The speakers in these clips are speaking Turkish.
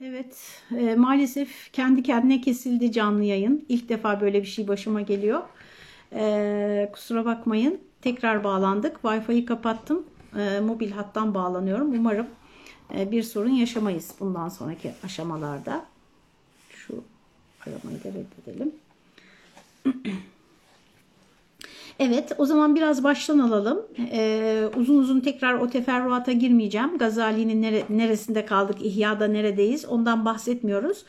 Evet, e, maalesef kendi kendine kesildi canlı yayın. İlk defa böyle bir şey başıma geliyor. E, kusura bakmayın. Tekrar bağlandık. Wi-Fi'yi kapattım. E, mobil hattan bağlanıyorum. Umarım e, bir sorun yaşamayız bundan sonraki aşamalarda. Şu aramayı da reddedelim. Evet, o zaman biraz baştan alalım. Ee, uzun uzun tekrar o teferruata girmeyeceğim. Gazali'nin nere, neresinde kaldık, İhya'da neredeyiz ondan bahsetmiyoruz.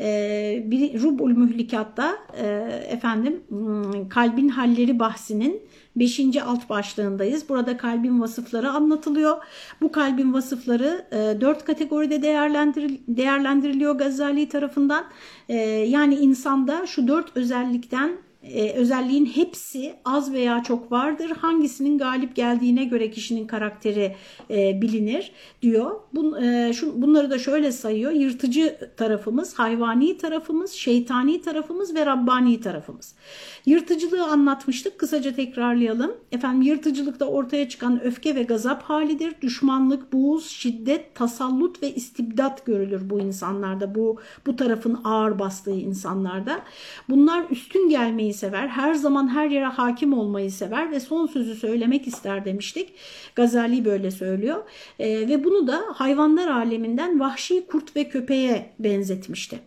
Ee, Rub'ul Mühlikat'ta e, efendim hmm, kalbin halleri bahsinin 5. alt başlığındayız. Burada kalbin vasıfları anlatılıyor. Bu kalbin vasıfları e, 4 kategoride değerlendir, değerlendiriliyor Gazali tarafından. E, yani insanda şu 4 özellikten e, özelliğin hepsi az veya çok vardır. Hangisinin galip geldiğine göre kişinin karakteri e, bilinir diyor. E, bunları da şöyle sayıyor. Yırtıcı tarafımız, hayvani tarafımız, şeytani tarafımız ve Rabbani tarafımız. Yırtıcılığı anlatmıştık. Kısaca tekrarlayalım. Efendim yırtıcılıkta ortaya çıkan öfke ve gazap halidir. Düşmanlık, buğuz, şiddet, tasallut ve istibdat görülür bu insanlarda. Bu bu tarafın ağır bastığı insanlarda. Bunlar üstün gelmeyi sever. Her zaman her yere hakim olmayı sever ve son sözü söylemek ister demiştik. Gazali böyle söylüyor. E, ve bunu da hayvanlar aleminden vahşi kurt ve köpeğe benzetmişti.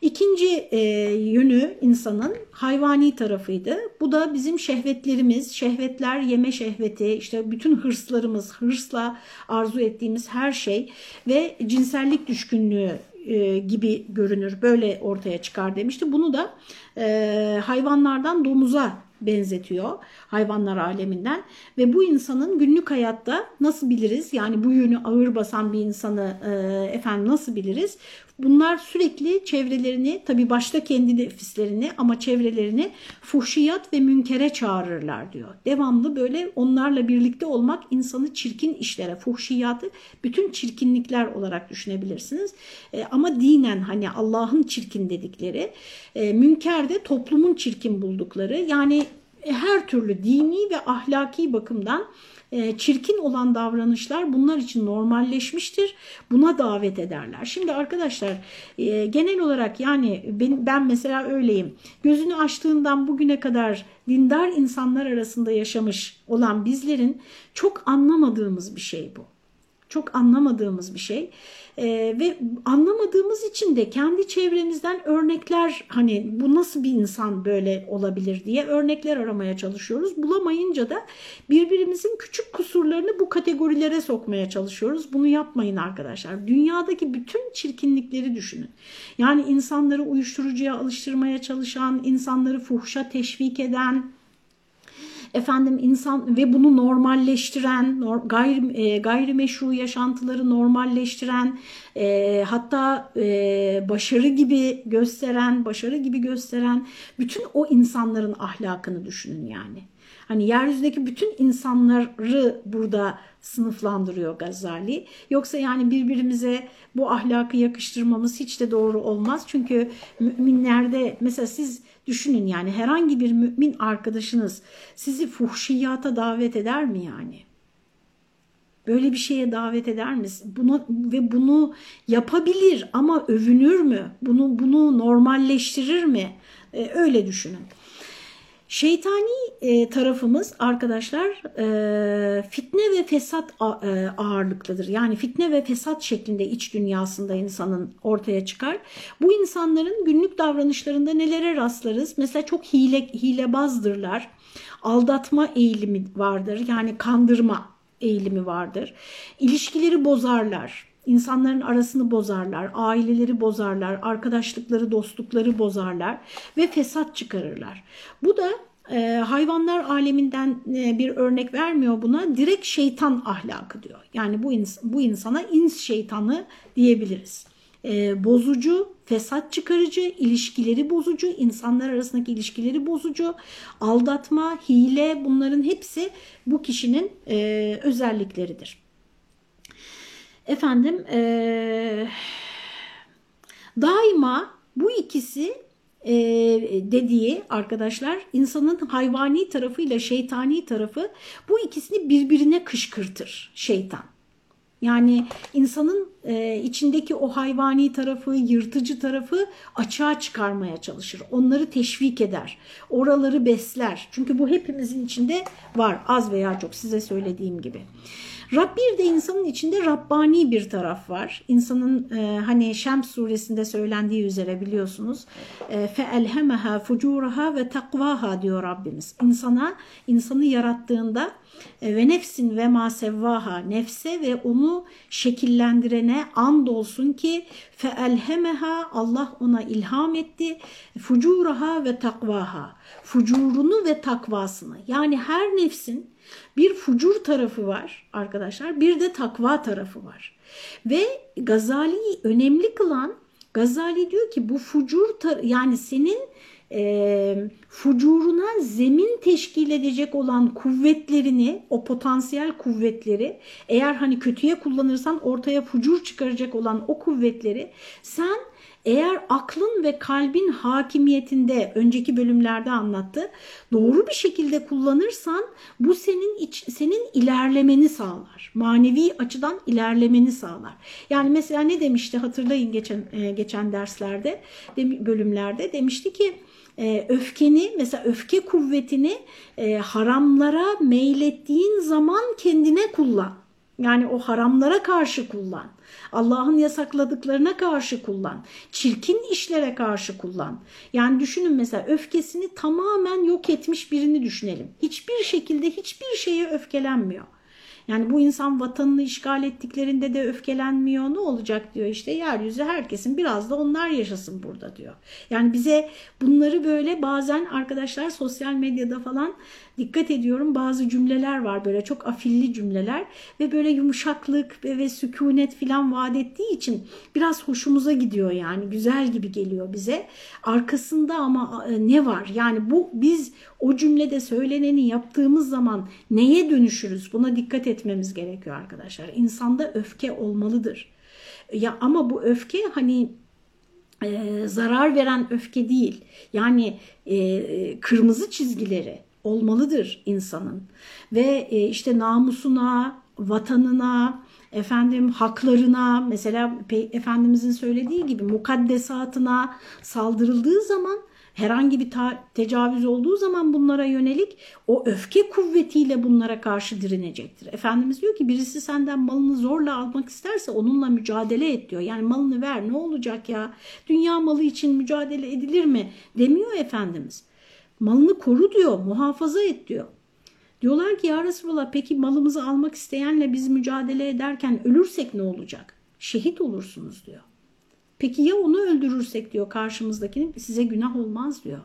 İkinci e, yönü insanın hayvani tarafıydı. Bu da bizim şehvetlerimiz, şehvetler, yeme şehveti, işte bütün hırslarımız, hırsla arzu ettiğimiz her şey ve cinsellik düşkünlüğü e, gibi görünür. Böyle ortaya çıkar demişti. Bunu da e, hayvanlardan domuza benzetiyor hayvanlar aleminden ve bu insanın günlük hayatta nasıl biliriz yani bu yönü ağır basan bir insanı e, efendim nasıl biliriz bunlar sürekli çevrelerini tabi başta kendi nefislerini ama çevrelerini fuhşiyat ve münkere çağırırlar diyor. Devamlı böyle onlarla birlikte olmak insanı çirkin işlere fuhşiyatı bütün çirkinlikler olarak düşünebilirsiniz. E, ama dinen hani Allah'ın çirkin dedikleri e, münker de toplumun çirkin buldukları yani her türlü dini ve ahlaki bakımdan e, çirkin olan davranışlar bunlar için normalleşmiştir. Buna davet ederler. Şimdi arkadaşlar e, genel olarak yani ben mesela öyleyim. Gözünü açtığından bugüne kadar dindar insanlar arasında yaşamış olan bizlerin çok anlamadığımız bir şey bu. Çok anlamadığımız bir şey. Ee, ve anlamadığımız için de kendi çevremizden örnekler hani bu nasıl bir insan böyle olabilir diye örnekler aramaya çalışıyoruz. Bulamayınca da birbirimizin küçük kusurlarını bu kategorilere sokmaya çalışıyoruz. Bunu yapmayın arkadaşlar. Dünyadaki bütün çirkinlikleri düşünün. Yani insanları uyuşturucuya alıştırmaya çalışan, insanları fuhşa teşvik eden, efendim insan ve bunu normalleştiren, gayri, e, gayrimeşru yaşantıları normalleştiren, e, hatta e, başarı gibi gösteren, başarı gibi gösteren bütün o insanların ahlakını düşünün yani. Hani yeryüzündeki bütün insanları burada sınıflandırıyor Gazali. Yoksa yani birbirimize bu ahlakı yakıştırmamız hiç de doğru olmaz. Çünkü müminlerde mesela siz düşünün yani herhangi bir mümin arkadaşınız sizi fuhşiyata davet eder mi yani? Böyle bir şeye davet eder misin? Bunu ve bunu yapabilir ama övünür mü? Bunu bunu normalleştirir mi? Ee, öyle düşünün. Şeytani e, tarafımız arkadaşlar e, fitne ve fesat e, ağırlıklıdır. Yani fitne ve fesat şeklinde iç dünyasında insanın ortaya çıkar. Bu insanların günlük davranışlarında nelere rastlarız? Mesela çok hile, hilebazdırlar. Aldatma eğilimi vardır. Yani kandırma eğilimi vardır. İlişkileri bozarlar insanların arasını bozarlar, aileleri bozarlar, arkadaşlıkları, dostlukları bozarlar ve fesat çıkarırlar. Bu da e, hayvanlar aleminden e, bir örnek vermiyor buna. Direkt şeytan ahlakı diyor. Yani bu, ins bu insana ins şeytanı diyebiliriz. E, bozucu, fesat çıkarıcı, ilişkileri bozucu, insanlar arasındaki ilişkileri bozucu, aldatma, hile bunların hepsi bu kişinin e, özellikleridir. Efendim e, daima bu ikisi e, dediği arkadaşlar insanın hayvani tarafıyla şeytani tarafı bu ikisini birbirine kışkırtır şeytan. Yani insanın e, içindeki o hayvani tarafı, yırtıcı tarafı açığa çıkarmaya çalışır. Onları teşvik eder. Oraları besler. Çünkü bu hepimizin içinde var az veya çok size söylediğim gibi. Rab bir de insanın içinde Rabbani bir taraf var. İnsanın e, hani Şems suresinde söylendiği üzere biliyorsunuz. fe فَاَلْهَمَهَا فُجُورَهَا ve takvaha diyor Rabbimiz. İnsana, insanı yarattığında e, ve nefsin ve ma sevvaha nefse ve onu şekillendirene and olsun ki feelhemeha Allah ona ilham etti. Fucuraha ve takvaha. Fucurunu ve takvasını. Yani her nefsin bir fucur tarafı var arkadaşlar bir de takva tarafı var. Ve Gazali'yi önemli kılan Gazali diyor ki bu fucur yani senin e, fucuruna zemin teşkil edecek olan kuvvetlerini, o potansiyel kuvvetleri eğer hani kötüye kullanırsan ortaya fucur çıkaracak olan o kuvvetleri sen eğer aklın ve kalbin hakimiyetinde önceki bölümlerde anlattı doğru bir şekilde kullanırsan bu senin iç, senin ilerlemeni sağlar. Manevi açıdan ilerlemeni sağlar. Yani mesela ne demişti hatırlayın geçen geçen derslerde bölümlerde demişti ki e, öfkeni mesela öfke kuvvetini e, haramlara meylettiğin zaman kendine kullan. Yani o haramlara karşı kullan. Allah'ın yasakladıklarına karşı kullan. Çirkin işlere karşı kullan. Yani düşünün mesela öfkesini tamamen yok etmiş birini düşünelim. Hiçbir şekilde hiçbir şeye öfkelenmiyor. Yani bu insan vatanını işgal ettiklerinde de öfkelenmiyor. Ne olacak diyor işte yeryüzü herkesin biraz da onlar yaşasın burada diyor. Yani bize bunları böyle bazen arkadaşlar sosyal medyada falan dikkat ediyorum bazı cümleler var böyle çok afilli cümleler ve böyle yumuşaklık ve, ve sükunet filan vaat ettiği için biraz hoşumuza gidiyor yani güzel gibi geliyor bize. Arkasında ama e, ne var? Yani bu biz o cümlede söyleneni yaptığımız zaman neye dönüşürüz? Buna dikkat etmemiz gerekiyor arkadaşlar. İnsanda öfke olmalıdır. Ya ama bu öfke hani e, zarar veren öfke değil. Yani e, kırmızı çizgileri olmalıdır insanın. Ve e, işte namusuna, vatanına, efendim haklarına mesela Efendimizin söylediği gibi mukaddesatına saldırıldığı zaman herhangi bir tecavüz olduğu zaman bunlara yönelik o öfke kuvvetiyle bunlara karşı direnecektir. Efendimiz diyor ki birisi senden malını zorla almak isterse onunla mücadele et diyor. Yani malını ver ne olacak ya dünya malı için mücadele edilir mi demiyor Efendimiz. Malını koru diyor, muhafaza et diyor. Diyorlar ki ya Resulallah peki malımızı almak isteyenle biz mücadele ederken ölürsek ne olacak? Şehit olursunuz diyor. Peki ya onu öldürürsek diyor karşımızdakini size günah olmaz diyor.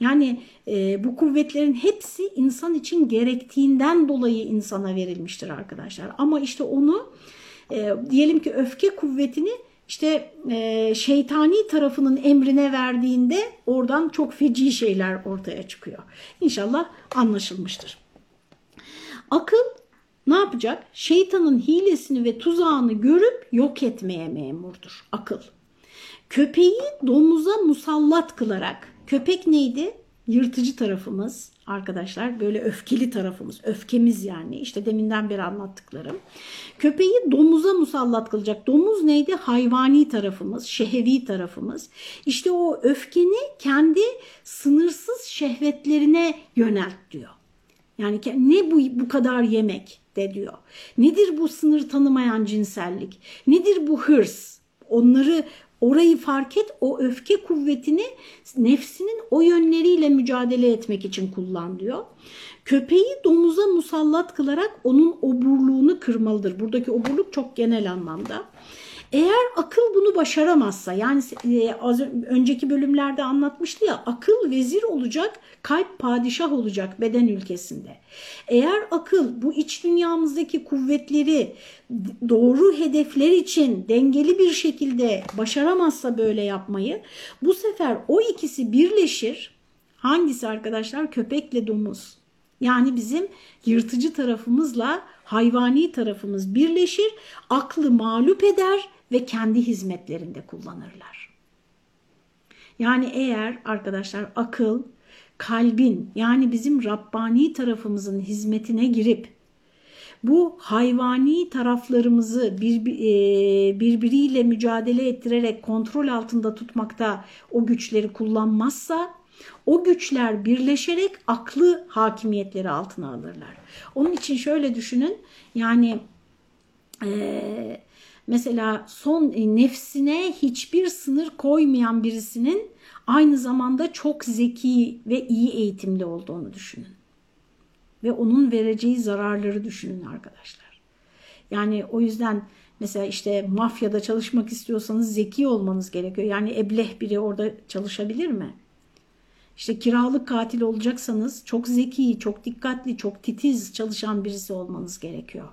Yani e, bu kuvvetlerin hepsi insan için gerektiğinden dolayı insana verilmiştir arkadaşlar. Ama işte onu e, diyelim ki öfke kuvvetini işte e, şeytani tarafının emrine verdiğinde oradan çok feci şeyler ortaya çıkıyor. İnşallah anlaşılmıştır. Akıl ne yapacak? Şeytanın hilesini ve tuzağını görüp yok etmeye memurdur akıl. Köpeği domuza musallat kılarak, köpek neydi? Yırtıcı tarafımız arkadaşlar, böyle öfkeli tarafımız, öfkemiz yani işte deminden beri anlattıklarım. Köpeği domuza musallat kılacak. Domuz neydi? Hayvani tarafımız, şehevi tarafımız. İşte o öfkeni kendi sınırsız şehvetlerine yönelt diyor. Yani ne bu bu kadar yemek de diyor. Nedir bu sınır tanımayan cinsellik? Nedir bu hırs? Onları orayı fark et o öfke kuvvetini nefsinin o yönleriyle mücadele etmek için kullan diyor. Köpeği domuza musallat kılarak onun oburluğunu kırmalıdır. Buradaki oburluk çok genel anlamda. Eğer akıl bunu başaramazsa yani e, az önceki bölümlerde anlatmıştı ya akıl vezir olacak, kalp padişah olacak beden ülkesinde. Eğer akıl bu iç dünyamızdaki kuvvetleri doğru hedefler için dengeli bir şekilde başaramazsa böyle yapmayı bu sefer o ikisi birleşir. Hangisi arkadaşlar? Köpekle domuz. Yani bizim yırtıcı tarafımızla hayvani tarafımız birleşir, aklı mağlup eder ve kendi hizmetlerinde kullanırlar. Yani eğer arkadaşlar akıl, kalbin yani bizim Rabbani tarafımızın hizmetine girip bu hayvani taraflarımızı bir, e, birbiriyle mücadele ettirerek kontrol altında tutmakta o güçleri kullanmazsa o güçler birleşerek aklı hakimiyetleri altına alırlar. Onun için şöyle düşünün yani e, mesela son e, nefsine hiçbir sınır koymayan birisinin aynı zamanda çok zeki ve iyi eğitimli olduğunu düşünün. Ve onun vereceği zararları düşünün arkadaşlar. Yani o yüzden mesela işte mafyada çalışmak istiyorsanız zeki olmanız gerekiyor. Yani ebleh biri orada çalışabilir mi? İşte kiralık katil olacaksanız çok zeki, çok dikkatli, çok titiz çalışan birisi olmanız gerekiyor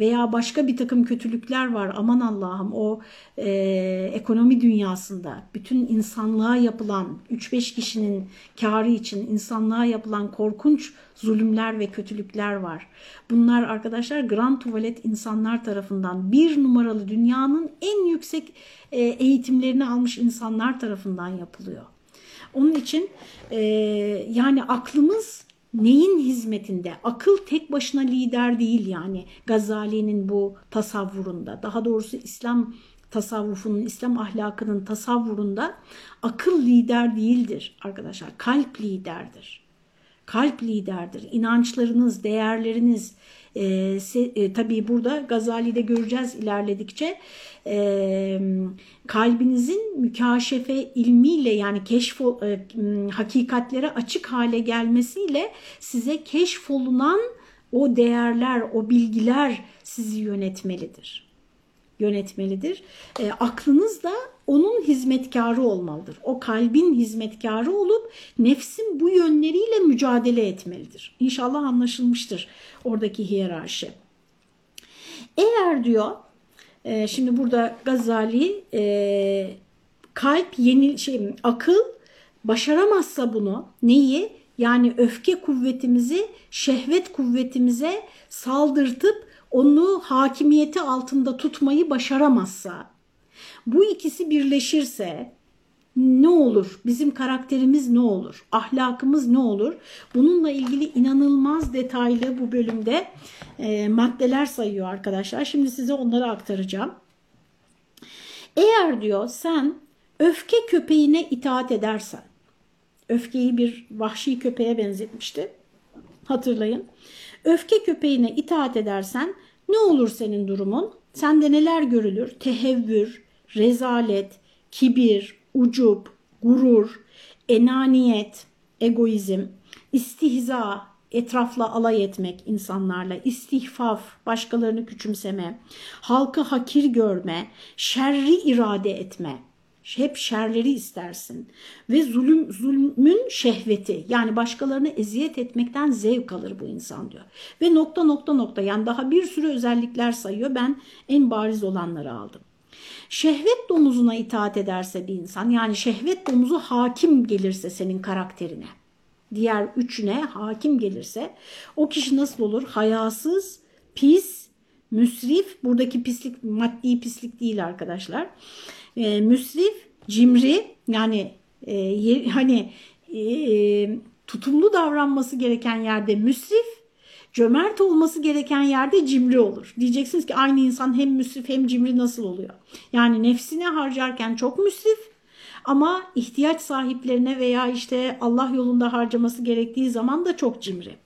veya başka bir takım kötülükler var aman Allah'ım o e, ekonomi dünyasında bütün insanlığa yapılan 3-5 kişinin karı için insanlığa yapılan korkunç zulümler ve kötülükler var. Bunlar arkadaşlar grand tuvalet insanlar tarafından bir numaralı dünyanın en yüksek e, eğitimlerini almış insanlar tarafından yapılıyor. Onun için e, yani aklımız neyin hizmetinde? Akıl tek başına lider değil yani Gazali'nin bu tasavvurunda. Daha doğrusu İslam tasavvufunun, İslam ahlakının tasavvurunda akıl lider değildir arkadaşlar. Kalp liderdir. Kalp liderdir. İnançlarınız, değerleriniz, e, se, e, tabii burada Gazali'de göreceğiz ilerledikçe e, kalbinizin mükaşefe ilmiyle yani keşf e, hakikatlere açık hale gelmesiyle size keşfolunan o değerler, o bilgiler sizi yönetmelidir. Yönetmelidir. E, aklınız da onun hizmetkarı olmalıdır. O kalbin hizmetkarı olup nefsin bu yönleriyle mücadele etmelidir. İnşallah anlaşılmıştır oradaki hiyerarşi. Eğer diyor, e, şimdi burada Gazali e, kalp yeni şey akıl başaramazsa bunu neyi? Yani öfke kuvvetimizi şehvet kuvvetimize saldırtıp onu hakimiyeti altında tutmayı başaramazsa bu ikisi birleşirse ne olur? Bizim karakterimiz ne olur? Ahlakımız ne olur? Bununla ilgili inanılmaz detaylı bu bölümde e, maddeler sayıyor arkadaşlar. Şimdi size onları aktaracağım. Eğer diyor sen öfke köpeğine itaat edersen, öfkeyi bir vahşi köpeğe benzetmişti. Hatırlayın. Öfke köpeğine itaat edersen ne olur senin durumun? Sende neler görülür? Tehevvür, rezalet, kibir, ucup, gurur, enaniyet, egoizm, istihza, etrafla alay etmek insanlarla, istihfaf, başkalarını küçümseme, halkı hakir görme, şerri irade etme. Hep şerleri istersin ve zulüm zulmün şehveti yani başkalarını eziyet etmekten zevk alır bu insan diyor. Ve nokta nokta nokta yani daha bir sürü özellikler sayıyor ben en bariz olanları aldım. Şehvet domuzuna itaat ederse bir insan yani şehvet domuzu hakim gelirse senin karakterine diğer üçüne hakim gelirse o kişi nasıl olur? Hayasız, pis, müsrif buradaki pislik maddi pislik değil arkadaşlar. E, müsrif, cimri yani e, hani e, tutumlu davranması gereken yerde müsrif Cömert olması gereken yerde cimri olur. Diyeceksiniz ki aynı insan hem müsrif hem cimri nasıl oluyor? Yani nefsine harcarken çok müsrif ama ihtiyaç sahiplerine veya işte Allah yolunda harcaması gerektiği zaman da çok cimri.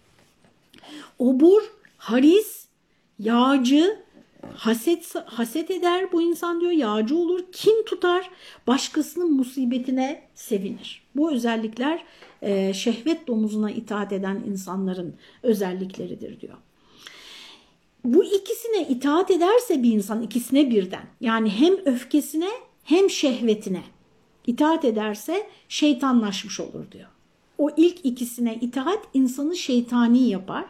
Obur, haris, yağcı, haset, haset eder bu insan diyor yağcı olur kim tutar başkasının musibetine sevinir. Bu özellikler e, şehvet domuzuna itaat eden insanların özellikleridir diyor. Bu ikisine itaat ederse bir insan ikisine birden yani hem öfkesine hem şehvetine itaat ederse şeytanlaşmış olur diyor. O ilk ikisine itaat insanı şeytani yapar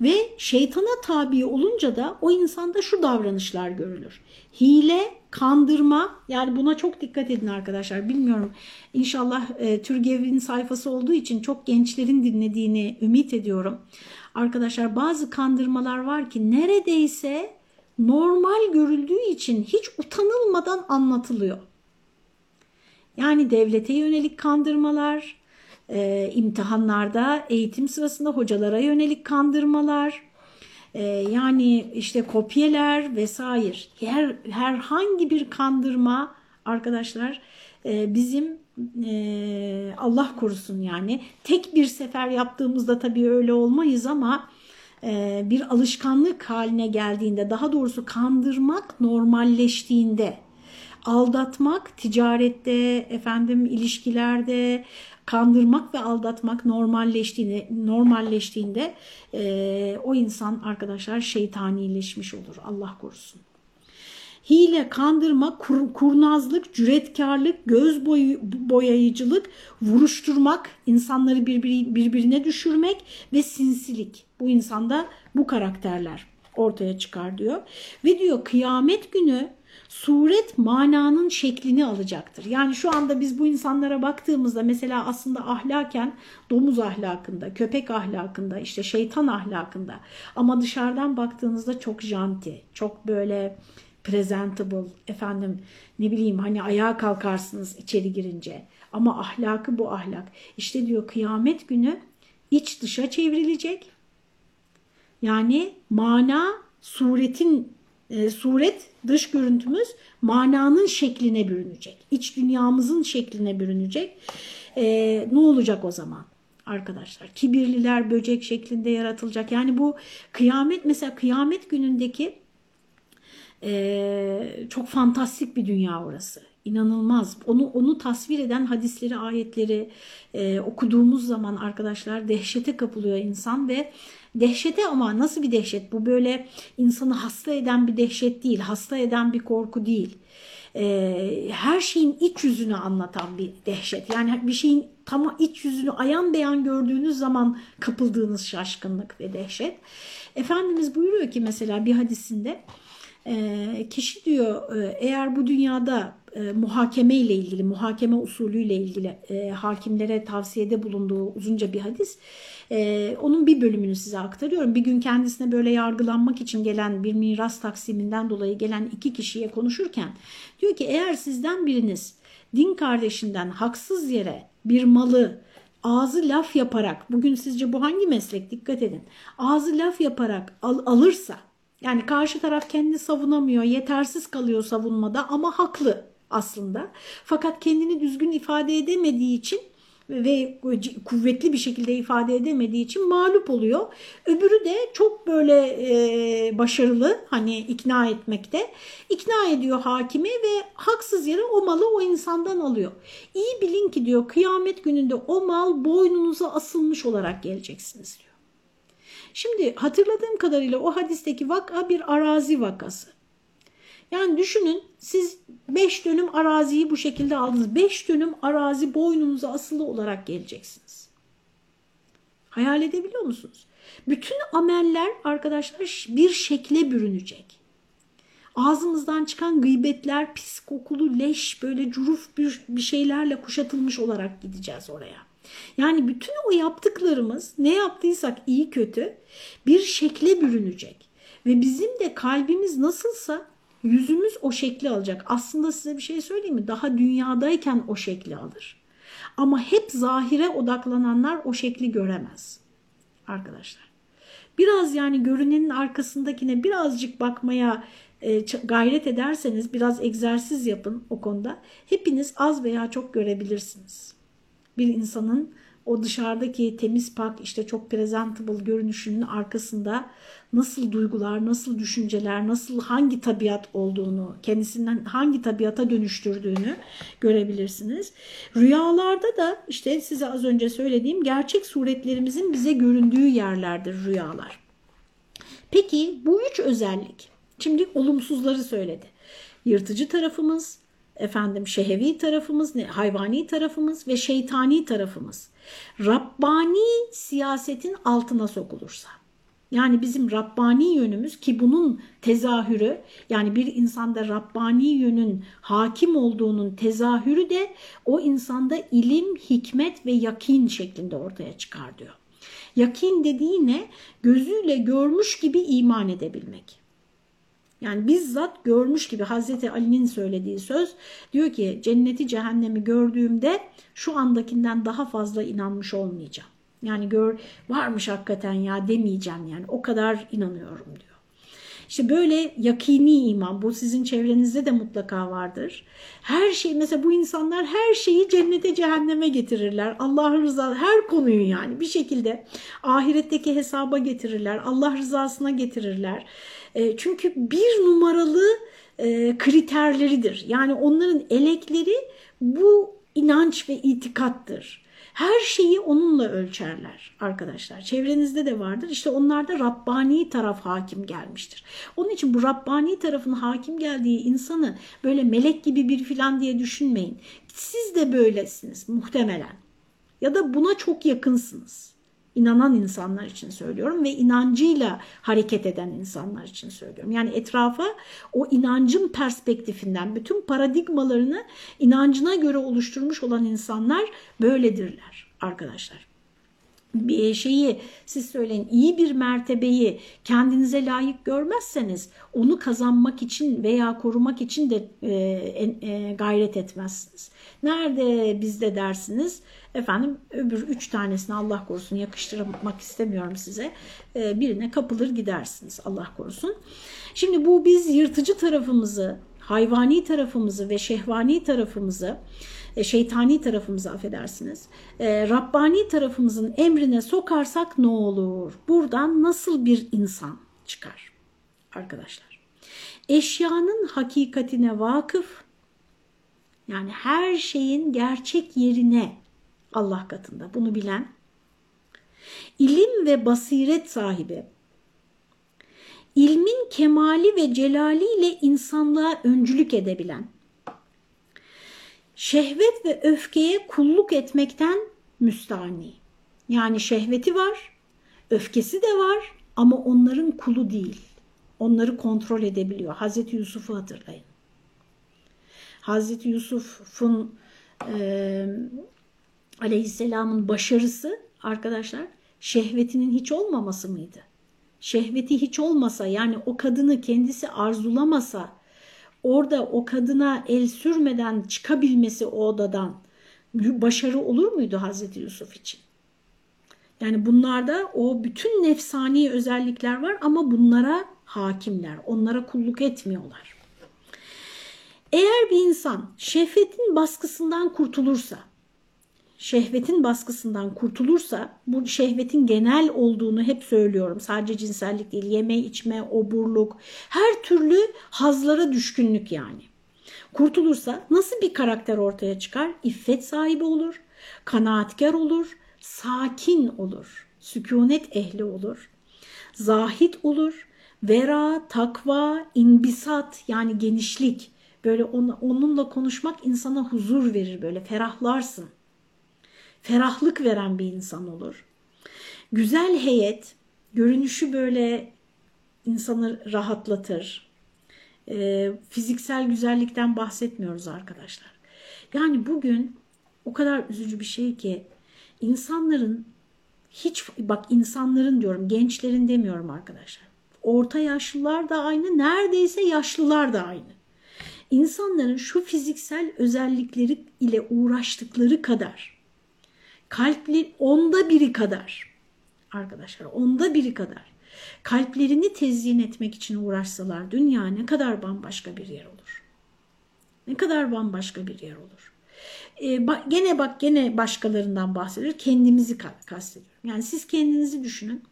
ve şeytana tabi olunca da o insanda şu davranışlar görülür. Hile, kandırma yani buna çok dikkat edin arkadaşlar. Bilmiyorum inşallah e, Türgev'in sayfası olduğu için çok gençlerin dinlediğini ümit ediyorum. Arkadaşlar bazı kandırmalar var ki neredeyse normal görüldüğü için hiç utanılmadan anlatılıyor. Yani devlete yönelik kandırmalar, e, imtihanlarda eğitim sırasında hocalara yönelik kandırmalar, e, yani işte kopyeler vesaire. Her herhangi bir kandırma arkadaşlar e, bizim e, Allah korusun yani. Tek bir sefer yaptığımızda tabii öyle olmayız ama bir alışkanlık haline geldiğinde daha doğrusu kandırmak normalleştiğinde aldatmak ticarette efendim ilişkilerde kandırmak ve aldatmak normalleştiğinde normalleştiğinde e, o insan arkadaşlar şeytanileşmiş olur Allah korusun. Hile, kandırma, kur, kurnazlık, cüretkarlık, göz boyu, boyayıcılık, vuruşturmak, insanları birbiri, birbirine düşürmek ve sinsilik. Bu insanda bu karakterler ortaya çıkar diyor. Ve diyor kıyamet günü suret mananın şeklini alacaktır. Yani şu anda biz bu insanlara baktığımızda mesela aslında ahlaken domuz ahlakında, köpek ahlakında, işte şeytan ahlakında ama dışarıdan baktığınızda çok janti, çok böyle presentable, efendim ne bileyim hani ayağa kalkarsınız içeri girince. Ama ahlakı bu ahlak. İşte diyor kıyamet günü iç dışa çevrilecek. Yani mana suretin e, suret dış görüntümüz mananın şekline bürünecek. İç dünyamızın şekline bürünecek. E, ne olacak o zaman? Arkadaşlar kibirliler böcek şeklinde yaratılacak. Yani bu kıyamet mesela kıyamet günündeki e, çok fantastik bir dünya orası. İnanılmaz. Onu onu tasvir eden hadisleri, ayetleri e, okuduğumuz zaman arkadaşlar dehşete kapılıyor insan ve dehşete ama nasıl bir dehşet? Bu böyle insanı hasta eden bir dehşet değil, hasta eden bir korku değil. E, her şeyin iç yüzünü anlatan bir dehşet. Yani bir şeyin tam iç yüzünü ayan beyan gördüğünüz zaman kapıldığınız şaşkınlık ve dehşet. Efendimiz buyuruyor ki mesela bir hadisinde e, kişi diyor e, eğer bu dünyada e, muhakeme ile ilgili, muhakeme usulüyle ilgili e, hakimlere tavsiyede bulunduğu uzunca bir hadis. E, onun bir bölümünü size aktarıyorum. Bir gün kendisine böyle yargılanmak için gelen bir miras taksiminden dolayı gelen iki kişiye konuşurken diyor ki eğer sizden biriniz din kardeşinden haksız yere bir malı ağzı laf yaparak, bugün sizce bu hangi meslek dikkat edin, ağzı laf yaparak al, alırsa, yani karşı taraf kendini savunamıyor, yetersiz kalıyor savunmada ama haklı aslında. Fakat kendini düzgün ifade edemediği için ve kuvvetli bir şekilde ifade edemediği için mağlup oluyor. Öbürü de çok böyle e, başarılı hani ikna etmekte. ikna ediyor hakimi ve haksız yere o malı o insandan alıyor. İyi bilin ki diyor kıyamet gününde o mal boynunuza asılmış olarak geleceksiniz diyor. Şimdi hatırladığım kadarıyla o hadisteki vaka bir arazi vakası. Yani düşünün siz 5 dönüm araziyi bu şekilde aldınız. 5 dönüm arazi boynunuza asılı olarak geleceksiniz. Hayal edebiliyor musunuz? Bütün ameller arkadaşlar bir şekle bürünecek. Ağzımızdan çıkan gıybetler, pis kokulu leş, böyle curuf bir, şeylerle kuşatılmış olarak gideceğiz oraya. Yani bütün o yaptıklarımız ne yaptıysak iyi kötü bir şekle bürünecek. Ve bizim de kalbimiz nasılsa yüzümüz o şekli alacak. Aslında size bir şey söyleyeyim mi? Daha dünyadayken o şekli alır. Ama hep zahire odaklananlar o şekli göremez arkadaşlar. Biraz yani görünenin arkasındakine birazcık bakmaya e, gayret ederseniz biraz egzersiz yapın o konuda. Hepiniz az veya çok görebilirsiniz. Bir insanın o dışarıdaki temiz pak işte çok presentable görünüşünün arkasında nasıl duygular, nasıl düşünceler, nasıl hangi tabiat olduğunu, kendisinden hangi tabiata dönüştürdüğünü görebilirsiniz. Rüyalarda da işte size az önce söylediğim gerçek suretlerimizin bize göründüğü yerlerdir rüyalar. Peki bu üç özellik, şimdi olumsuzları söyledi. Yırtıcı tarafımız, efendim şehevi tarafımız, hayvani tarafımız ve şeytani tarafımız. Rabbani siyasetin altına sokulursa. Yani bizim Rabbani yönümüz ki bunun tezahürü yani bir insanda Rabbani yönün hakim olduğunun tezahürü de o insanda ilim, hikmet ve yakin şeklinde ortaya çıkar diyor. Yakin dediği ne? Gözüyle görmüş gibi iman edebilmek. Yani bizzat görmüş gibi Hazreti Ali'nin söylediği söz diyor ki cenneti cehennemi gördüğümde şu andakinden daha fazla inanmış olmayacağım. Yani gör varmış hakikaten ya demeyeceğim yani o kadar inanıyorum diyor. İşte böyle yakini iman bu sizin çevrenizde de mutlaka vardır. Her şey mesela bu insanlar her şeyi cennete cehenneme getirirler. Allah rızası her konuyu yani bir şekilde ahiretteki hesaba getirirler. Allah rızasına getirirler. E, çünkü bir numaralı e, kriterleridir. Yani onların elekleri bu inanç ve itikattır. Her şeyi onunla ölçerler arkadaşlar. Çevrenizde de vardır. İşte onlarda Rabbani taraf hakim gelmiştir. Onun için bu Rabbani tarafın hakim geldiği insanı böyle melek gibi bir filan diye düşünmeyin. Siz de böylesiniz muhtemelen. Ya da buna çok yakınsınız inanan insanlar için söylüyorum ve inancıyla hareket eden insanlar için söylüyorum. Yani etrafa o inancın perspektifinden bütün paradigmalarını inancına göre oluşturmuş olan insanlar böyledirler arkadaşlar. Bir şeyi siz söyleyin iyi bir mertebeyi kendinize layık görmezseniz onu kazanmak için veya korumak için de e, e, gayret etmezsiniz. Nerede bizde dersiniz? Efendim öbür üç tanesini Allah korusun yakıştırmak istemiyorum size. Ee, birine kapılır gidersiniz Allah korusun. Şimdi bu biz yırtıcı tarafımızı, hayvani tarafımızı ve şehvani tarafımızı, e, şeytani tarafımızı affedersiniz. E, Rabbani tarafımızın emrine sokarsak ne olur? Buradan nasıl bir insan çıkar arkadaşlar? Eşyanın hakikatine vakıf, yani her şeyin gerçek yerine Allah katında bunu bilen, ilim ve basiret sahibi, ilmin kemali ve celaliyle insanlığa öncülük edebilen, şehvet ve öfkeye kulluk etmekten müstani. Yani şehveti var, öfkesi de var ama onların kulu değil. Onları kontrol edebiliyor. Hazreti Yusuf'u hatırlayın. Hazreti Yusuf'un e, aleyhisselamın başarısı arkadaşlar şehvetinin hiç olmaması mıydı? Şehveti hiç olmasa yani o kadını kendisi arzulamasa orada o kadına el sürmeden çıkabilmesi o odadan başarı olur muydu Hazreti Yusuf için? Yani bunlarda o bütün nefsani özellikler var ama bunlara hakimler, onlara kulluk etmiyorlar. Eğer bir insan şehvetin baskısından kurtulursa, şehvetin baskısından kurtulursa bu şehvetin genel olduğunu hep söylüyorum. Sadece cinsellik değil yeme içme, oburluk her türlü hazlara düşkünlük yani. Kurtulursa nasıl bir karakter ortaya çıkar? İffet sahibi olur, kanaatkar olur, sakin olur, sükunet ehli olur, zahit olur, vera, takva, inbisat yani genişlik böyle onunla konuşmak insana huzur verir böyle ferahlarsın ferahlık veren bir insan olur. Güzel heyet, görünüşü böyle insanı rahatlatır. E, fiziksel güzellikten bahsetmiyoruz arkadaşlar. Yani bugün o kadar üzücü bir şey ki insanların hiç bak insanların diyorum gençlerin demiyorum arkadaşlar. Orta yaşlılar da aynı neredeyse yaşlılar da aynı. İnsanların şu fiziksel özellikleri ile uğraştıkları kadar kalpli onda biri kadar arkadaşlar onda biri kadar kalplerini tezyin etmek için uğraşsalar dünya ne kadar bambaşka bir yer olur. Ne kadar bambaşka bir yer olur. Ee, bak, gene bak gene başkalarından bahsediyor. Kendimizi kastediyorum. Yani siz kendinizi düşünün.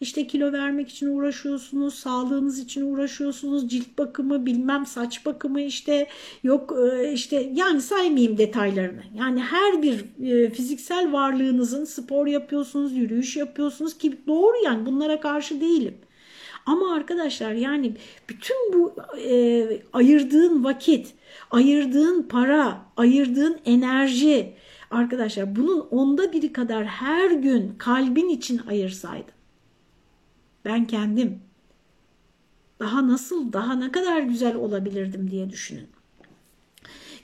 İşte kilo vermek için uğraşıyorsunuz, sağlığınız için uğraşıyorsunuz, cilt bakımı, bilmem saç bakımı işte yok e, işte yani saymayayım detaylarını. Yani her bir e, fiziksel varlığınızın spor yapıyorsunuz, yürüyüş yapıyorsunuz ki doğru yani bunlara karşı değilim. Ama arkadaşlar yani bütün bu e, ayırdığın vakit, ayırdığın para, ayırdığın enerji arkadaşlar bunun onda biri kadar her gün kalbin için ayırsaydın ben kendim daha nasıl, daha ne kadar güzel olabilirdim diye düşünün.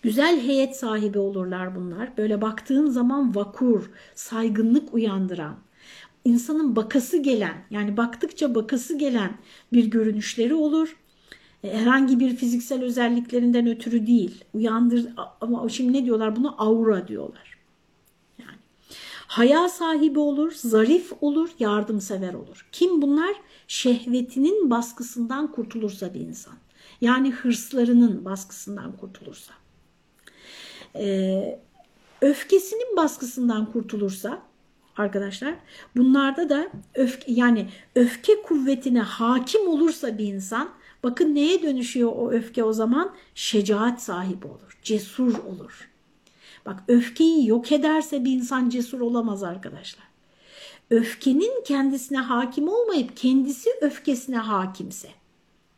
Güzel heyet sahibi olurlar bunlar. Böyle baktığın zaman vakur, saygınlık uyandıran, insanın bakası gelen, yani baktıkça bakası gelen bir görünüşleri olur. E, herhangi bir fiziksel özelliklerinden ötürü değil. Uyandır ama şimdi ne diyorlar? Buna aura diyorlar. Haya sahibi olur, zarif olur, yardımsever olur. Kim bunlar? Şehvetinin baskısından kurtulursa bir insan. Yani hırslarının baskısından kurtulursa. Ee, öfkesinin baskısından kurtulursa arkadaşlar bunlarda da öfke yani öfke kuvvetine hakim olursa bir insan bakın neye dönüşüyor o öfke o zaman? Şecaat sahibi olur, cesur olur. Bak öfkeyi yok ederse bir insan cesur olamaz arkadaşlar. Öfkenin kendisine hakim olmayıp kendisi öfkesine hakimse.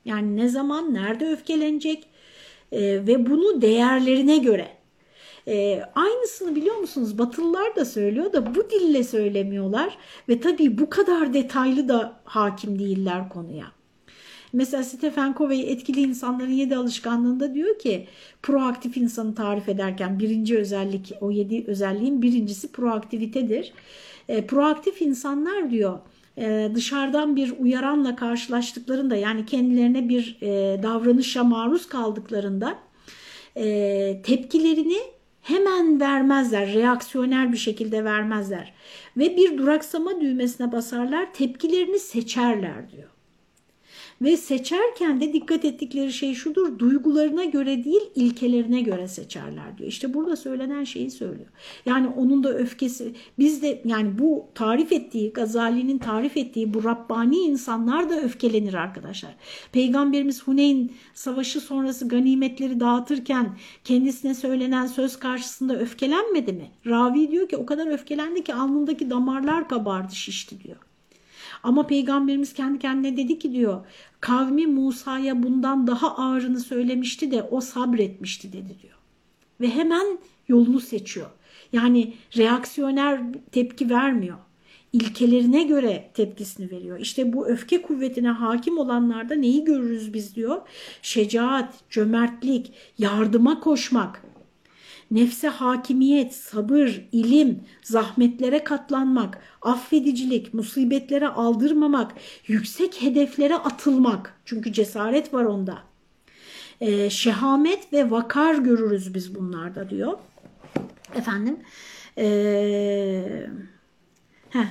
Yani ne zaman, nerede öfkelenecek e, ve bunu değerlerine göre. E, aynısını biliyor musunuz? Batılılar da söylüyor da bu dille söylemiyorlar ve tabii bu kadar detaylı da hakim değiller konuya. Mesela Stephen Covey etkili insanların yedi alışkanlığında diyor ki proaktif insanı tarif ederken birinci özellik o yedi özelliğin birincisi proaktivitedir. E, proaktif insanlar diyor e, dışarıdan bir uyaranla karşılaştıklarında yani kendilerine bir e, davranışa maruz kaldıklarında e, tepkilerini hemen vermezler, reaksiyoner bir şekilde vermezler ve bir duraksama düğmesine basarlar, tepkilerini seçerler diyor. Ve seçerken de dikkat ettikleri şey şudur, duygularına göre değil ilkelerine göre seçerler diyor. İşte burada söylenen şeyi söylüyor. Yani onun da öfkesi, biz de yani bu tarif ettiği, Gazali'nin tarif ettiği bu Rabbani insanlar da öfkelenir arkadaşlar. Peygamberimiz Huneyn savaşı sonrası ganimetleri dağıtırken kendisine söylenen söz karşısında öfkelenmedi mi? Ravi diyor ki o kadar öfkelendi ki alnındaki damarlar kabardı, şişti diyor. Ama peygamberimiz kendi kendine dedi ki diyor kavmi Musa'ya bundan daha ağırını söylemişti de o sabretmişti dedi diyor. Ve hemen yolunu seçiyor. Yani reaksiyoner tepki vermiyor. İlkelerine göre tepkisini veriyor. İşte bu öfke kuvvetine hakim olanlarda neyi görürüz biz diyor? Şecaat, cömertlik, yardıma koşmak, nefse hakimiyet, sabır, ilim, zahmetlere katlanmak, affedicilik, musibetlere aldırmamak, yüksek hedeflere atılmak. Çünkü cesaret var onda. Ee, şehamet ve vakar görürüz biz bunlarda diyor. Efendim. Ee, heh.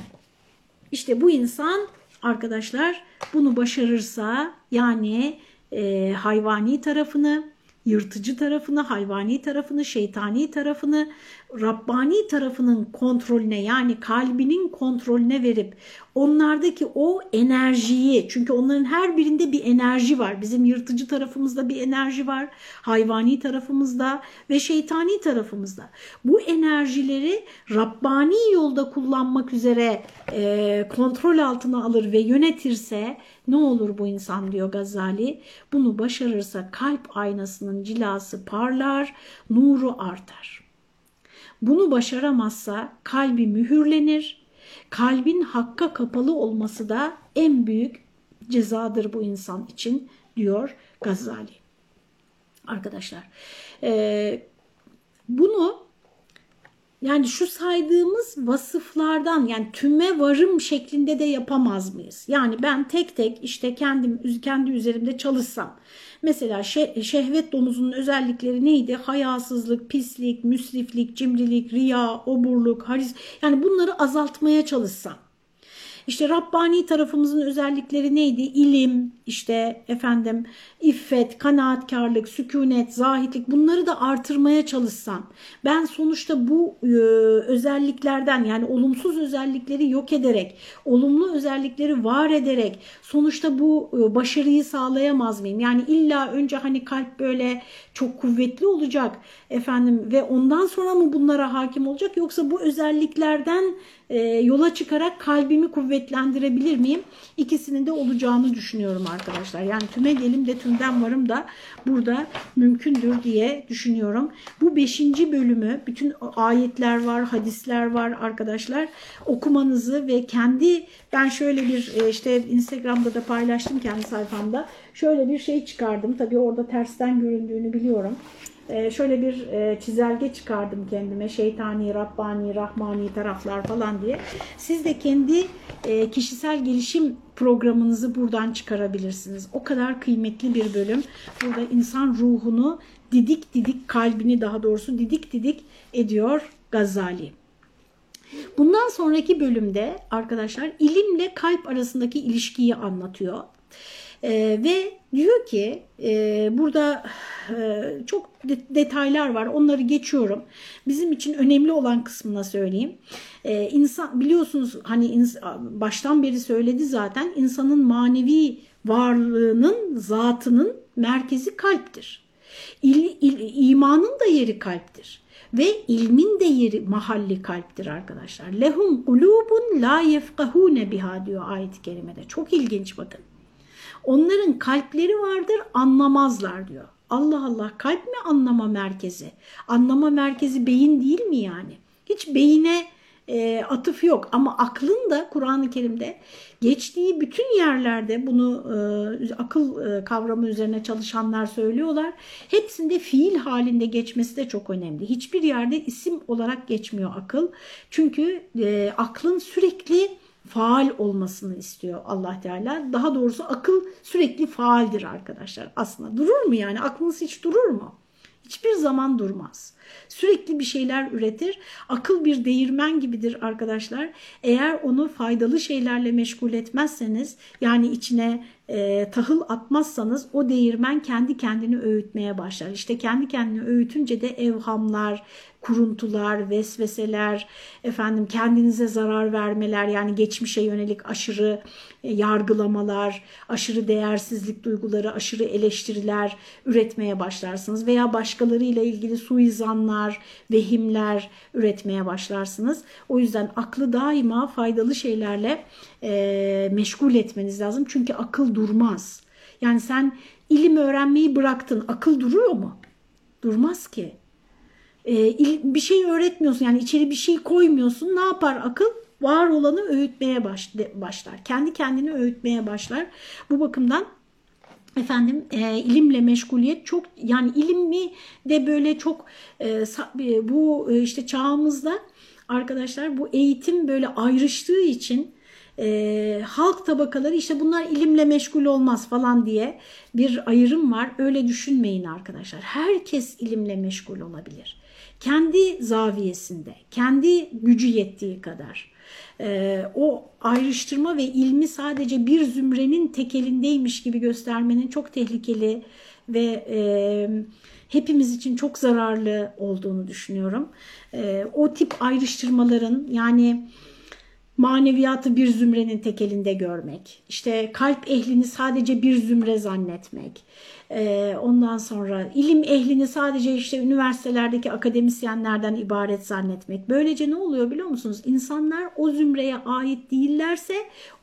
İşte bu insan arkadaşlar bunu başarırsa yani e, hayvani tarafını yırtıcı tarafını, hayvani tarafını, şeytani tarafını, Rabbani tarafının kontrolüne yani kalbinin kontrolüne verip onlardaki o enerjiyi çünkü onların her birinde bir enerji var. Bizim yırtıcı tarafımızda bir enerji var, hayvani tarafımızda ve şeytani tarafımızda. Bu enerjileri Rabbani yolda kullanmak üzere e, kontrol altına alır ve yönetirse ne olur bu insan diyor Gazali. Bunu başarırsa kalp aynasının cilası parlar, nuru artar. Bunu başaramazsa kalbi mühürlenir. Kalbin hakka kapalı olması da en büyük cezadır bu insan için diyor Gazali. Arkadaşlar e, bunu yani şu saydığımız vasıflardan yani tüme varım şeklinde de yapamaz mıyız? Yani ben tek tek işte kendim kendi üzerimde çalışsam Mesela şehvet domuzunun özellikleri neydi? Hayasızlık, pislik, müsriflik, cimrilik, riya, oburluk, haris yani bunları azaltmaya çalışsam. İşte Rabbani tarafımızın özellikleri neydi? İlim, işte efendim iffet, kanaatkarlık, sükunet, zahitlik bunları da artırmaya çalışsam. Ben sonuçta bu e, özelliklerden yani olumsuz özellikleri yok ederek, olumlu özellikleri var ederek sonuçta bu e, başarıyı sağlayamaz mıyım? Yani illa önce hani kalp böyle çok kuvvetli olacak efendim ve ondan sonra mı bunlara hakim olacak yoksa bu özelliklerden e, yola çıkarak kalbimi kuvvetlendirebilir miyim? İkisinin de olacağını düşünüyorum arkadaşlar. Yani tüme gelim de tümden varım da burada mümkündür diye düşünüyorum. Bu beşinci bölümü bütün ayetler var, hadisler var arkadaşlar. Okumanızı ve kendi ben şöyle bir e, işte Instagram'da da paylaştım kendi sayfamda. Şöyle bir şey çıkardım. Tabii orada tersten göründüğünü biliyorum. Ee, şöyle bir e, çizelge çıkardım kendime. Şeytani, Rabbani, Rahmani taraflar falan diye. Siz de kendi e, kişisel gelişim programınızı buradan çıkarabilirsiniz. O kadar kıymetli bir bölüm. Burada insan ruhunu didik didik, kalbini daha doğrusu didik didik ediyor Gazali. Bu Bundan sonraki bölümde arkadaşlar ilimle kalp arasındaki ilişkiyi anlatıyor. Ee, ve diyor ki e, burada e, çok de, detaylar var onları geçiyorum. Bizim için önemli olan kısmına söyleyeyim. Ee, insan biliyorsunuz hani ins baştan beri söyledi zaten insanın manevi varlığının zatının merkezi kalptir. İl, il, imanın da yeri kalptir. Ve ilmin de yeri mahalli kalptir arkadaşlar. Lehum kulubun la yefkahune biha diyor ayet-i kerimede. Çok ilginç bakın. Onların kalpleri vardır anlamazlar diyor. Allah Allah kalp mi anlama merkezi? Anlama merkezi beyin değil mi yani? Hiç beyine e, atıf yok ama aklın da Kur'an-ı Kerim'de geçtiği bütün yerlerde bunu e, akıl e, kavramı üzerine çalışanlar söylüyorlar. Hepsinde fiil halinde geçmesi de çok önemli. Hiçbir yerde isim olarak geçmiyor akıl. Çünkü e, aklın sürekli faal olmasını istiyor Allah Teala. Daha doğrusu akıl sürekli faaldir arkadaşlar aslında. Durur mu yani? Aklınız hiç durur mu? Hiçbir zaman durmaz. Sürekli bir şeyler üretir. Akıl bir değirmen gibidir arkadaşlar. Eğer onu faydalı şeylerle meşgul etmezseniz yani içine e, tahıl atmazsanız o değirmen kendi kendini öğütmeye başlar. İşte kendi kendini öğütünce de evhamlar, kuruntular, vesveseler, efendim kendinize zarar vermeler yani geçmişe yönelik aşırı e, yargılamalar, aşırı değersizlik duyguları, aşırı eleştiriler üretmeye başlarsınız veya başkalarıyla ilgili suizanlar, vehimler üretmeye başlarsınız. O yüzden aklı daima faydalı şeylerle e, meşgul etmeniz lazım. Çünkü akıl durmaz. Yani sen ilim öğrenmeyi bıraktın, akıl duruyor mu? Durmaz ki. E, bir şey öğretmiyorsun yani içeri bir şey koymuyorsun. Ne yapar akıl? Var olanı öğütmeye başlar. Kendi kendini öğütmeye başlar. Bu bakımdan efendim e, ilimle meşguliyet çok yani ilimi de böyle çok e, bu e, işte çağımızda arkadaşlar bu eğitim böyle ayrıştığı için e, halk tabakaları işte bunlar ilimle meşgul olmaz falan diye bir ayrım var. Öyle düşünmeyin arkadaşlar. Herkes ilimle meşgul olabilir. Kendi zaviyesinde, kendi gücü yettiği kadar. E, o ayrıştırma ve ilmi sadece bir zümrenin tekelindeymiş gibi göstermenin çok tehlikeli ve e, hepimiz için çok zararlı olduğunu düşünüyorum. E, o tip ayrıştırmaların yani maneviyatı bir zümrenin tekelinde görmek, işte kalp ehlini sadece bir zümre zannetmek, ee, ondan sonra ilim ehlini sadece işte üniversitelerdeki akademisyenlerden ibaret zannetmek. Böylece ne oluyor biliyor musunuz? İnsanlar o zümreye ait değillerse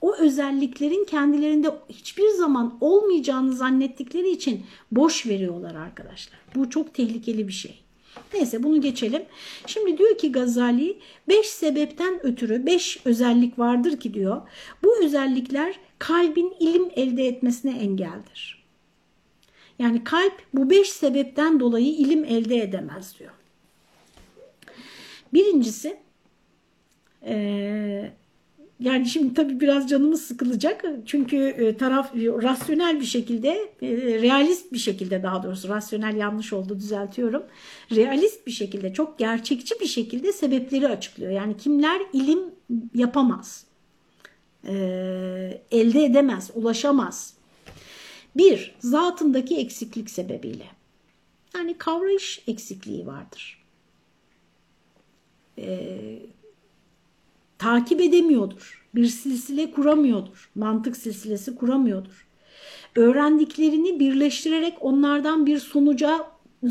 o özelliklerin kendilerinde hiçbir zaman olmayacağını zannettikleri için boş veriyorlar arkadaşlar. Bu çok tehlikeli bir şey. Neyse bunu geçelim. Şimdi diyor ki Gazali beş sebepten ötürü beş özellik vardır ki diyor. Bu özellikler kalbin ilim elde etmesine engeldir. Yani kalp bu beş sebepten dolayı ilim elde edemez diyor. Birincisi e, yani şimdi tabii biraz canımız sıkılacak çünkü e, taraf rasyonel bir şekilde, e, realist bir şekilde daha doğrusu rasyonel yanlış oldu düzeltiyorum. Realist bir şekilde, çok gerçekçi bir şekilde sebepleri açıklıyor. Yani kimler ilim yapamaz, e, elde edemez, ulaşamaz. Bir, zatındaki eksiklik sebebiyle. Yani kavrayış eksikliği vardır. Takip edemiyordur. Bir silsile kuramıyordur. Mantık silsilesi kuramıyordur. Öğrendiklerini birleştirerek onlardan bir sonuca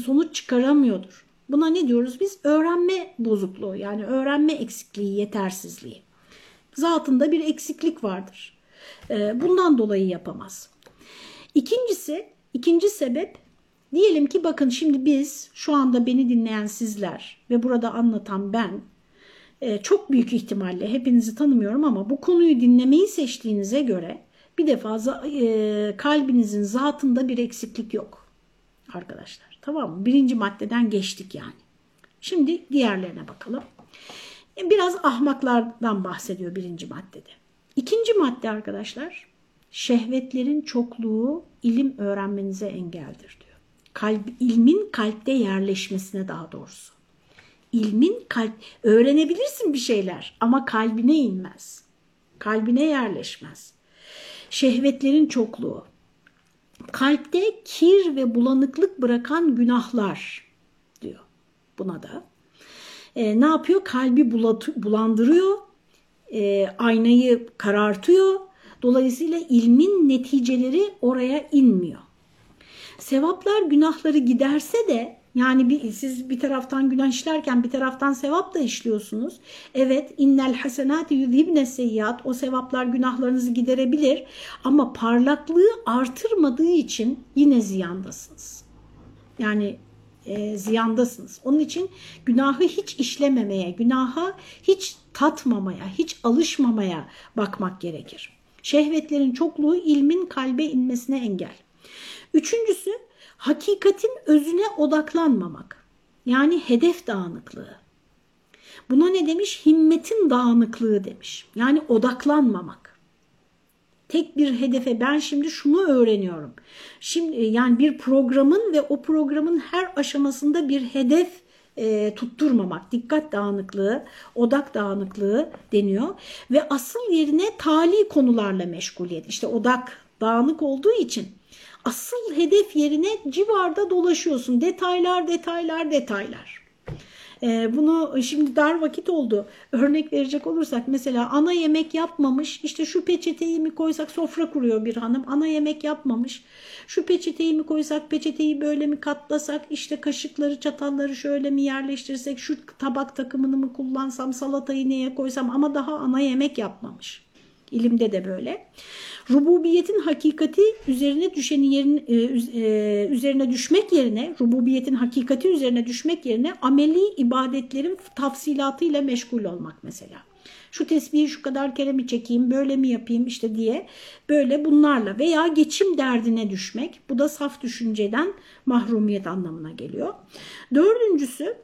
sonuç çıkaramıyordur. Buna ne diyoruz biz? Öğrenme bozukluğu yani öğrenme eksikliği, yetersizliği. Zatında bir eksiklik vardır. Ee, bundan dolayı yapamaz. İkincisi, ikinci sebep diyelim ki bakın şimdi biz şu anda beni dinleyen sizler ve burada anlatan ben e, çok büyük ihtimalle hepinizi tanımıyorum ama bu konuyu dinlemeyi seçtiğinize göre bir defa e, kalbinizin zatında bir eksiklik yok arkadaşlar. Tamam mı? Birinci maddeden geçtik yani. Şimdi diğerlerine bakalım. E, biraz ahmaklardan bahsediyor birinci maddede. İkinci madde arkadaşlar şehvetlerin çokluğu ilim öğrenmenize engeldir diyor. Kalp, ilmin kalpte yerleşmesine daha doğrusu. İlmin kalp öğrenebilirsin bir şeyler ama kalbine inmez. Kalbine yerleşmez. Şehvetlerin çokluğu. Kalpte kir ve bulanıklık bırakan günahlar diyor buna da. E, ne yapıyor? Kalbi bulandırıyor, e, aynayı karartıyor. Dolayısıyla ilmin neticeleri oraya inmiyor. Sevaplar günahları giderse de yani bir, siz bir taraftan günah işlerken bir taraftan sevap da işliyorsunuz. Evet innel hasenati yuzhibne seyyiat o sevaplar günahlarınızı giderebilir ama parlaklığı artırmadığı için yine ziyandasınız. Yani e, ziyandasınız. Onun için günahı hiç işlememeye, günaha hiç tatmamaya, hiç alışmamaya bakmak gerekir. Şehvetlerin çokluğu ilmin kalbe inmesine engel. Üçüncüsü hakikatin özüne odaklanmamak. Yani hedef dağınıklığı. Buna ne demiş? Himmetin dağınıklığı demiş. Yani odaklanmamak. Tek bir hedefe ben şimdi şunu öğreniyorum. Şimdi yani bir programın ve o programın her aşamasında bir hedef e, tutturmamak, dikkat dağınıklığı, odak dağınıklığı deniyor ve asıl yerine tali konularla meşguliyet. İşte odak dağınık olduğu için asıl hedef yerine civarda dolaşıyorsun. Detaylar, detaylar, detaylar. Ee, bunu şimdi dar vakit oldu. Örnek verecek olursak mesela ana yemek yapmamış. İşte şu peçeteyi mi koysak sofra kuruyor bir hanım. Ana yemek yapmamış. Şu peçeteyi mi koysak peçeteyi böyle mi katlasak işte kaşıkları çatalları şöyle mi yerleştirsek şu tabak takımını mı kullansam salatayı neye koysam ama daha ana yemek yapmamış. İlimde de böyle. Rububiyetin hakikati üzerine düşeni yerin, e, e, üzerine düşmek yerine, rububiyetin hakikati üzerine düşmek yerine ameli ibadetlerin tafsilatıyla meşgul olmak mesela. Şu tesbihi şu kadar kere mi çekeyim, böyle mi yapayım işte diye böyle bunlarla veya geçim derdine düşmek. Bu da saf düşünceden mahrumiyet anlamına geliyor. Dördüncüsü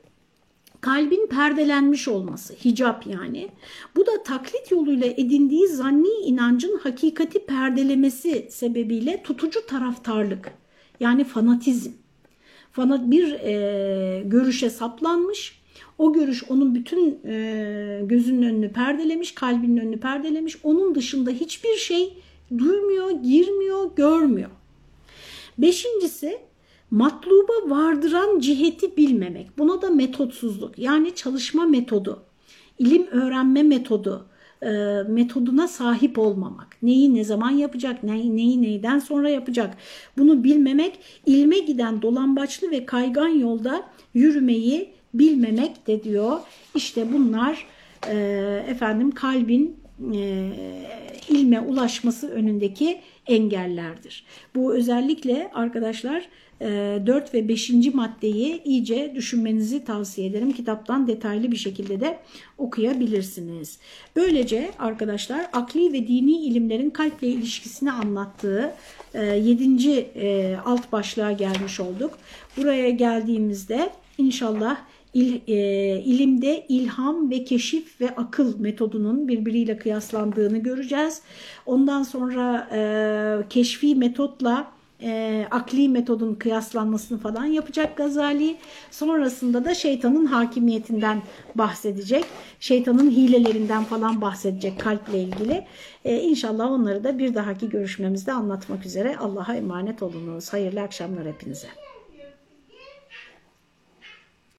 kalbin perdelenmiş olması, hicap yani. Bu da taklit yoluyla edindiği zanni inancın hakikati perdelemesi sebebiyle tutucu taraftarlık yani fanatizm. Fanat bir e, görüşe saplanmış, o görüş onun bütün e, gözünün önünü perdelemiş, kalbinin önünü perdelemiş. Onun dışında hiçbir şey duymuyor, girmiyor, görmüyor. Beşincisi matluba vardıran ciheti bilmemek. Buna da metotsuzluk yani çalışma metodu, ilim öğrenme metodu, e, metoduna sahip olmamak. Neyi ne zaman yapacak, neyi, neyi neyden sonra yapacak bunu bilmemek, ilme giden dolambaçlı ve kaygan yolda yürümeyi bilmemek de diyor. İşte bunlar e, efendim kalbin e, ilme ulaşması önündeki engellerdir. Bu özellikle arkadaşlar 4 ve 5. maddeyi iyice düşünmenizi tavsiye ederim. Kitaptan detaylı bir şekilde de okuyabilirsiniz. Böylece arkadaşlar akli ve dini ilimlerin kalple ilişkisini anlattığı 7. alt başlığa gelmiş olduk. Buraya geldiğimizde inşallah il, e, ilimde ilham ve keşif ve akıl metodunun birbiriyle kıyaslandığını göreceğiz. Ondan sonra e, keşfi metotla e, akli metodun kıyaslanmasını falan yapacak Gazali. Sonrasında da şeytanın hakimiyetinden bahsedecek. Şeytanın hilelerinden falan bahsedecek kalple ilgili. E, inşallah onları da bir dahaki görüşmemizde anlatmak üzere. Allah'a emanet olunuz. Hayırlı akşamlar hepinize.